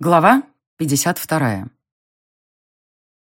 Глава 52.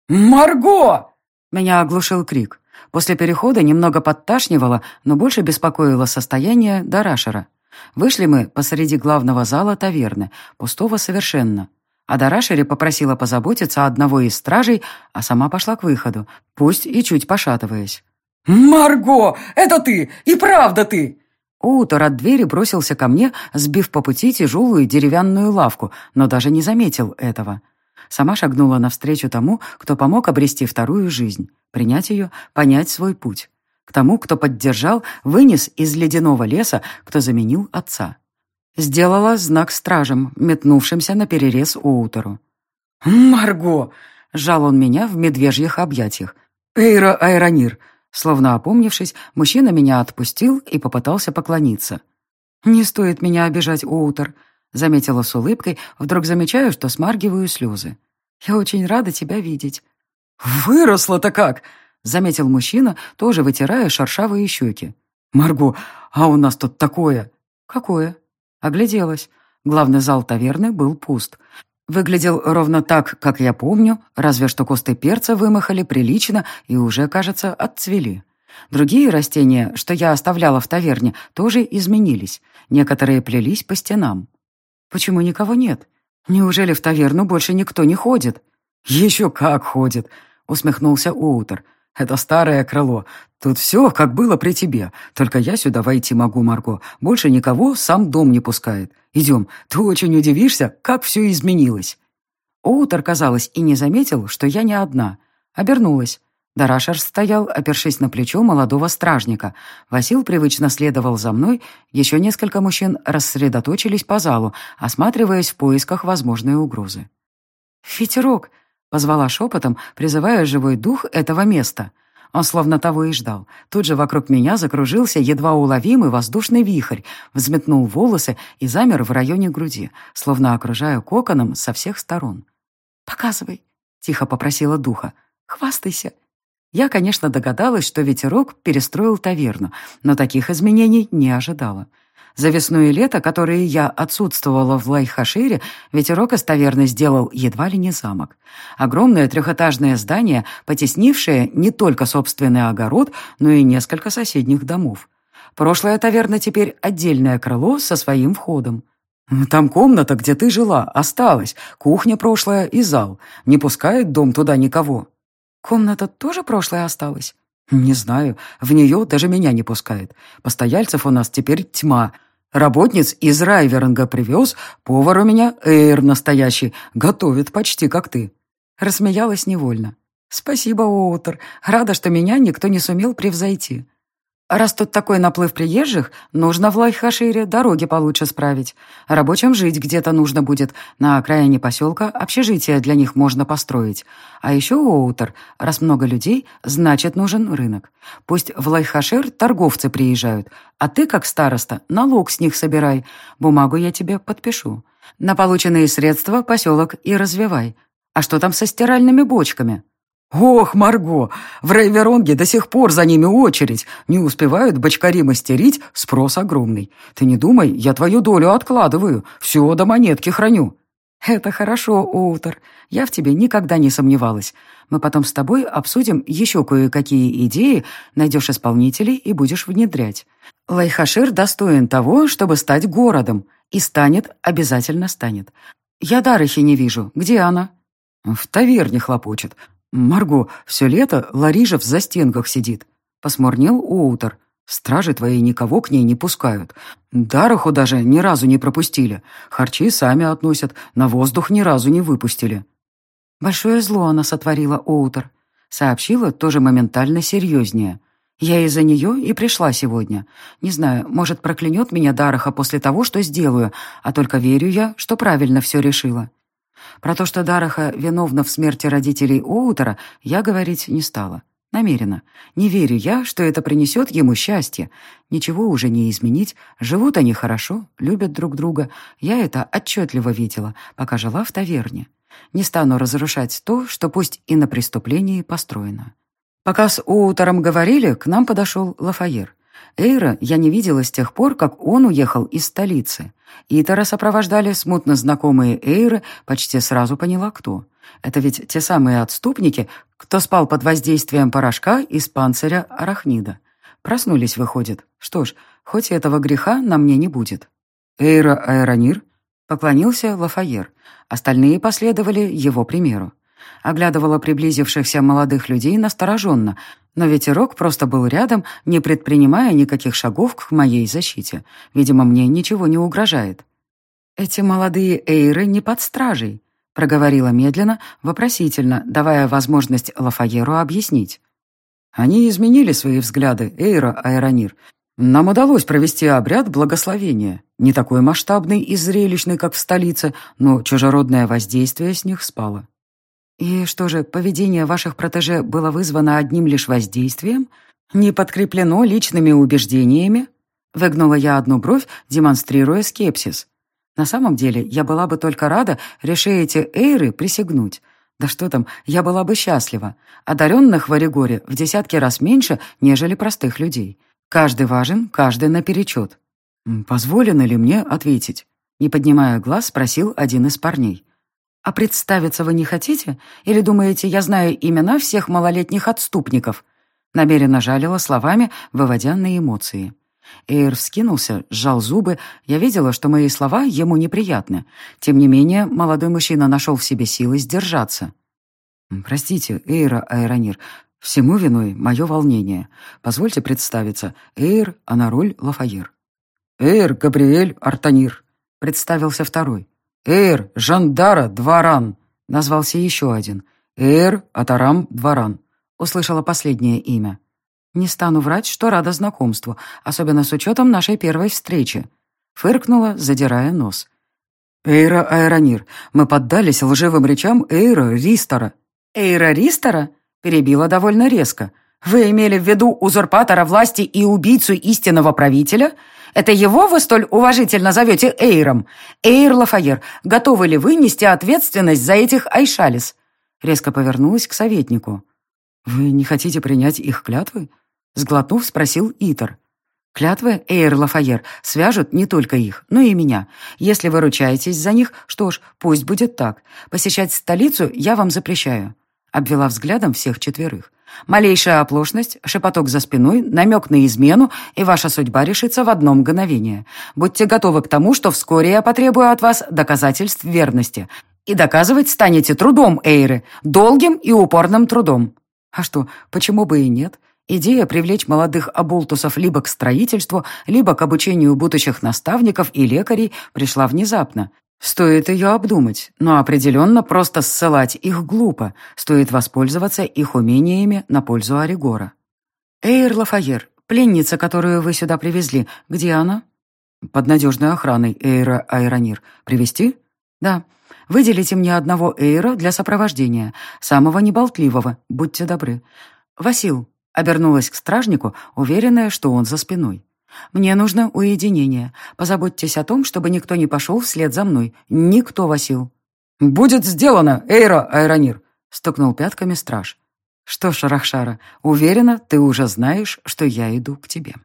«Марго!» Меня оглушил крик. После перехода немного подташнивало, но больше беспокоило состояние Дарашера. Вышли мы посреди главного зала таверны, пустого совершенно. А Дарашере попросила позаботиться одного из стражей, а сама пошла к выходу, пусть и чуть пошатываясь. «Марго! Это ты! И правда ты!» Утор от двери бросился ко мне, сбив по пути тяжелую деревянную лавку, но даже не заметил этого. Сама шагнула навстречу тому, кто помог обрести вторую жизнь, принять ее, понять свой путь. К тому, кто поддержал, вынес из ледяного леса, кто заменил отца. Сделала знак стражам, метнувшимся на перерез Уутеру. «Марго!» — сжал он меня в медвежьих объятиях. «Эйра Айронир, Словно опомнившись, мужчина меня отпустил и попытался поклониться. «Не стоит меня обижать, Оутер», — заметила с улыбкой, вдруг замечаю, что смаргиваю слезы. «Я очень рада тебя видеть». «Выросла-то как!» — заметил мужчина, тоже вытирая шершавые щеки. «Марго, а у нас тут такое!» «Какое?» Огляделась. Главный зал таверны был пуст. Выглядел ровно так, как я помню, разве что кусты перца вымахали прилично и уже, кажется, отцвели. Другие растения, что я оставляла в таверне, тоже изменились. Некоторые плелись по стенам. Почему никого нет? Неужели в таверну больше никто не ходит? «Еще как ходит!» — усмехнулся Уутер. «Это старое крыло. Тут все, как было при тебе. Только я сюда войти могу, Марго. Больше никого сам дом не пускает. Идем, ты очень удивишься, как все изменилось». Оутер, казалось, и не заметил, что я не одна. Обернулась. Дарашер стоял, опершись на плечо молодого стражника. Васил привычно следовал за мной. Еще несколько мужчин рассредоточились по залу, осматриваясь в поисках возможной угрозы. «Ветерок!» — позвала шепотом, призывая живой дух этого места. Он словно того и ждал. Тут же вокруг меня закружился едва уловимый воздушный вихрь, взметнул волосы и замер в районе груди, словно окружая коконом со всех сторон. «Показывай», — тихо попросила духа. «Хвастайся». Я, конечно, догадалась, что ветерок перестроил таверну, но таких изменений не ожидала. За весну и лето, которые я отсутствовала в Лайхашире, ветерок из сделал едва ли не замок. Огромное трехэтажное здание, потеснившее не только собственный огород, но и несколько соседних домов. Прошлая таверна теперь отдельное крыло со своим входом. «Там комната, где ты жила, осталась, кухня прошлая и зал. Не пускает дом туда никого». «Комната тоже прошлая осталась?» «Не знаю. В нее даже меня не пускает. Постояльцев у нас теперь тьма. Работниц из Райверинга привез, повар у меня Эйр настоящий, готовит почти как ты». Рассмеялась невольно. «Спасибо, Оутер. Рада, что меня никто не сумел превзойти. Раз тут такой наплыв приезжих, нужно в Лайхашире дороги получше справить. Рабочим жить где-то нужно будет. На окраине поселка общежитие для них можно построить. А еще Оутер, раз много людей, значит нужен рынок. Пусть в Лайхашир торговцы приезжают, а ты, как староста, налог с них собирай. Бумагу я тебе подпишу. На полученные средства поселок и развивай. А что там со стиральными бочками?» «Ох, Марго, в Рейверонге до сих пор за ними очередь. Не успевают бочкари мастерить, спрос огромный. Ты не думай, я твою долю откладываю, все до монетки храню». «Это хорошо, Оутер. Я в тебе никогда не сомневалась. Мы потом с тобой обсудим еще кое-какие идеи, найдешь исполнителей и будешь внедрять. Лайхашир достоин того, чтобы стать городом. И станет, обязательно станет. Я Дарахи не вижу. Где она?» «В таверне хлопочет. «Марго, все лето Ларижев за стенках сидит», — посмурнел Уутер. «Стражи твои никого к ней не пускают. Дараху даже ни разу не пропустили. Харчи сами относят, на воздух ни разу не выпустили». «Большое зло она сотворила, Оутер», — сообщила тоже моментально серьезнее. «Я из-за нее и пришла сегодня. Не знаю, может, проклянет меня Дараха после того, что сделаю, а только верю я, что правильно все решила. Про то, что Дараха виновна в смерти родителей Оутера, я говорить не стала. Намеренно. Не верю я, что это принесет ему счастье. Ничего уже не изменить. Живут они хорошо, любят друг друга. Я это отчетливо видела, пока жила в таверне. Не стану разрушать то, что пусть и на преступлении построено. Пока с Оутером говорили, к нам подошел Лафайер. Эйра я не видела с тех пор, как он уехал из столицы. Итера сопровождали смутно знакомые Эйры, почти сразу поняла, кто. Это ведь те самые отступники, кто спал под воздействием порошка из панциря арахнида. Проснулись, выходит. Что ж, хоть этого греха на мне не будет. Эйра Аэронир поклонился Лафайер. Остальные последовали его примеру. Оглядывала приблизившихся молодых людей настороженно, но ветерок просто был рядом, не предпринимая никаких шагов к моей защите. Видимо, мне ничего не угрожает. «Эти молодые эйры не под стражей», — проговорила медленно, вопросительно, давая возможность Лафайеру объяснить. «Они изменили свои взгляды, Эйра Айронир. Нам удалось провести обряд благословения. Не такой масштабный и зрелищный, как в столице, но чужеродное воздействие с них спало. «И что же, поведение ваших протеже было вызвано одним лишь воздействием? Не подкреплено личными убеждениями?» Выгнула я одну бровь, демонстрируя скепсис. На самом деле, я была бы только рада, реши эти эйры присягнуть. Да что там, я была бы счастлива. Одаренных в Оригоре в десятки раз меньше, нежели простых людей. Каждый важен, каждый наперечет. «Позволено ли мне ответить?» Не поднимая глаз, спросил один из парней. «А представиться вы не хотите? Или думаете, я знаю имена всех малолетних отступников?» Намеренно жалила словами, выводя на эмоции. Эйр вскинулся, сжал зубы. Я видела, что мои слова ему неприятны. Тем не менее, молодой мужчина нашел в себе силы сдержаться. «Простите, Эйра Аэронир, всему виной мое волнение. Позвольте представиться. Эйр Анароль Лафайер». «Эйр Габриэль Артанир», — представился второй. «Эйр Жандара Дваран», — назвался еще один. «Эйр Атарам Дваран», — услышала последнее имя. «Не стану врать, что рада знакомству, особенно с учетом нашей первой встречи», — фыркнула, задирая нос. «Эйра Аэронир, мы поддались лживым речам Эйра Ристора». «Эйра Ристора?» — перебила довольно резко. «Вы имели в виду узурпатора власти и убийцу истинного правителя? Это его вы столь уважительно зовете Эйром? Эйр Лафайер, готовы ли вы нести ответственность за этих Айшалис?» Резко повернулась к советнику. «Вы не хотите принять их клятвы?» Сглотнув, спросил Итер. «Клятвы, Эйр Лафайер, свяжут не только их, но и меня. Если вы ручаетесь за них, что ж, пусть будет так. Посещать столицу я вам запрещаю». Обвела взглядом всех четверых. Малейшая оплошность, шепоток за спиной, намек на измену, и ваша судьба решится в одно мгновение. Будьте готовы к тому, что вскоре я потребую от вас доказательств верности. И доказывать станете трудом, Эйры, долгим и упорным трудом. А что, почему бы и нет? Идея привлечь молодых оболтусов либо к строительству, либо к обучению будущих наставников и лекарей пришла внезапно. Стоит ее обдумать, но определенно просто ссылать их глупо. Стоит воспользоваться их умениями на пользу Оригора. «Эйр Лафайер, пленница, которую вы сюда привезли, где она?» «Под надежной охраной, Эйра Айронир. Привезти?» «Да. Выделите мне одного Эйра для сопровождения, самого неболтливого, будьте добры. Васил», — обернулась к стражнику, уверенная, что он за спиной. «Мне нужно уединение. Позаботьтесь о том, чтобы никто не пошел вслед за мной. Никто, Васил». «Будет сделано, Эйра Айронир», — стукнул пятками страж. «Что ж, Рахшара, уверена, ты уже знаешь, что я иду к тебе».